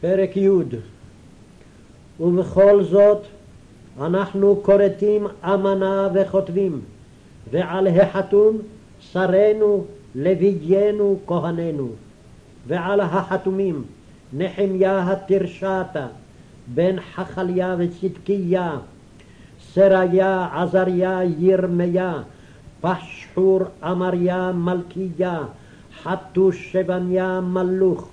פרק י' ובכל זאת אנחנו כורתים אמנה וכותבים ועל החתום שרנו לוויינו כהננו ועל החתומים נחמיה התרשתה בן חכליה וצדקיה סריה עזריה ירמיה פשחור אמריה מלכיה חתוש שבניה מלוך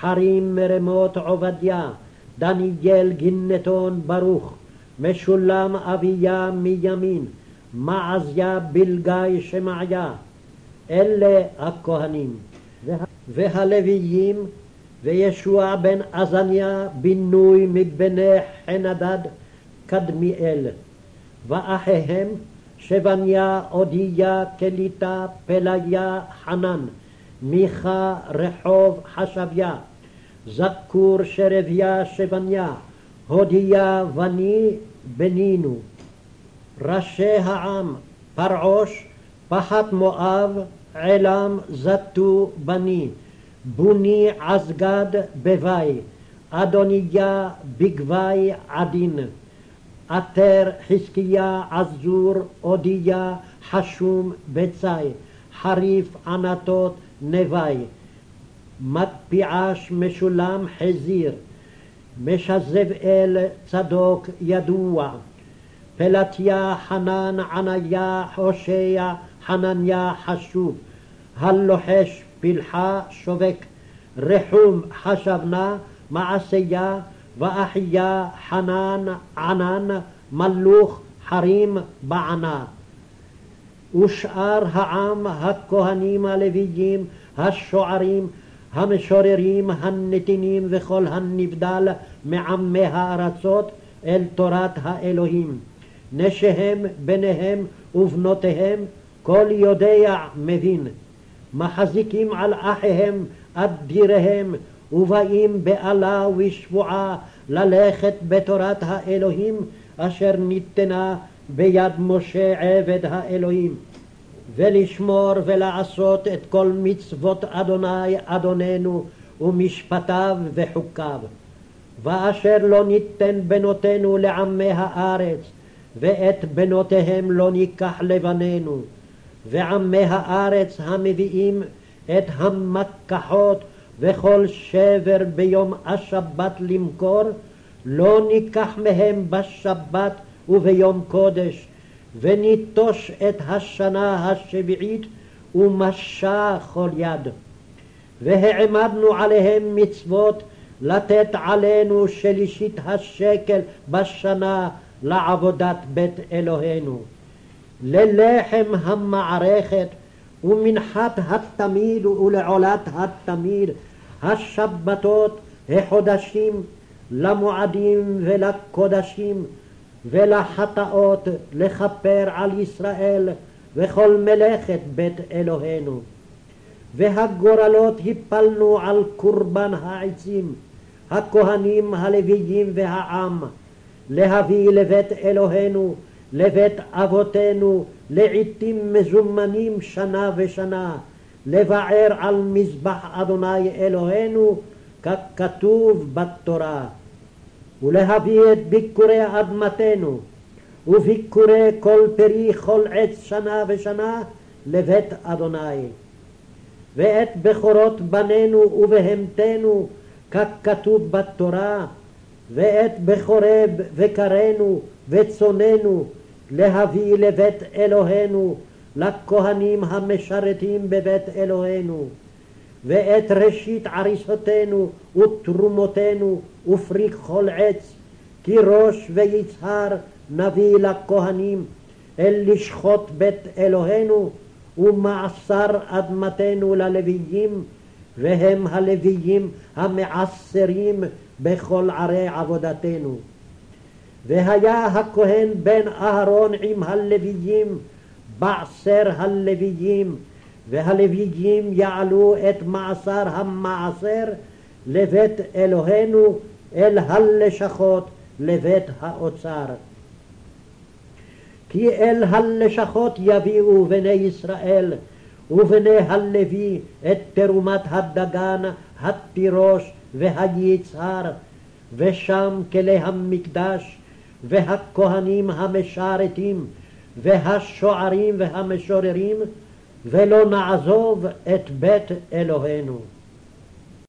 חרים מרמות עובדיה. דניאל גינתון ברוך משולם אביה מימין מעזיה בלגי שמעיה. אלה הכהנים. והלוויים וישוע בן עזניה בינוי מבני חנדד קדמיאל ואחיהם שבניה אודיה קליטה פליה חנן מיכה רחוב חשביה זכור שרביה שבניה הודיה בני בנינו ראשי העם פרעוש פחת מואב עלם זתו בני בוני עזגד בוואי אדוניה בגבי עדין עטר חזקיה עזור אודיה חשום בצי חריף ענתות נבי מקפיעש משולם חזיר משזבאל צדוק ידוע פלטיה חנן עניה הושע חנניה חשוב הלוחש פלחה שובק רחום חשבנה מעשיה ואחיה חנן ענן מלוך חרים בענה. ושאר העם הכהנים הלוויים השוערים המשוררים הנתינים וכל הנבדל מעמי הארצות אל תורת האלוהים. נשיהם בניהם ובנותיהם כל יודע מבין. מחזיקים על אחיהם אדיריהם ובאים באלה ושבועה ללכת בתורת האלוהים אשר ניתנה ביד משה עבד האלוהים ולשמור ולעשות את כל מצוות אדוני אדוננו ומשפטיו וחוקיו. ואשר לא ניתן בנותינו לעמי הארץ ואת בנותיהם לא ניקח לבנינו. ועמי הארץ המביאים את המקחות וכל שבר ביום השבת למכור, לא ניקח מהם בשבת וביום קודש, וניטוש את השנה השביעית ומשה כל יד. והעמדנו עליהם מצוות לתת עלינו שלישית השקל בשנה לעבודת בית אלוהינו. ללחם המערכת ומנחת התמיד ולעולת התמיד, השבתות, החודשים, למועדים ולקודשים, ולחטאות לכפר על ישראל וכל מלאכת בית אלוהינו. והגורלות הפלנו על קורבן העצים, הכהנים הלוויים והעם, להביא לבית אלוהינו לבית אבותינו לעתים מזומנים שנה ושנה, לבער על מזבח אדוני אלוהינו ככתוב בתורה, ולהביא את ביקורי אדמתנו וביקורי כל פרי כל עץ שנה ושנה לבית אדוני. ואת בכורות בנינו ובהמתנו ככתוב בתורה, ואת בכורי בקרנו וצוננו להביא לבית אלוהינו, לכהנים המשרתים בבית אלוהינו, ואת ראשית עריסותינו ותרומותינו ופרי כל עץ, כי ראש ויצהר נביא לכהנים אל לשחוט בית אלוהינו, ומעשר אדמתנו ללוויים, והם הלוויים המעשרים בכל ערי עבודתנו. והיה הכהן בן אהרון עם הלוויים בעשר הלוויים והלוויים יעלו את מעשר המעשר לבית אלוהינו אל הלשכות לבית האוצר. כי אל הלשכות יביאו בני ישראל ובני הלוי את תרומת הדגן, התירוש והיצהר, ושם כלי המקדש, והכהנים המשרתים, והשוערים והמשוררים, ולא נעזוב את בית אלוהינו.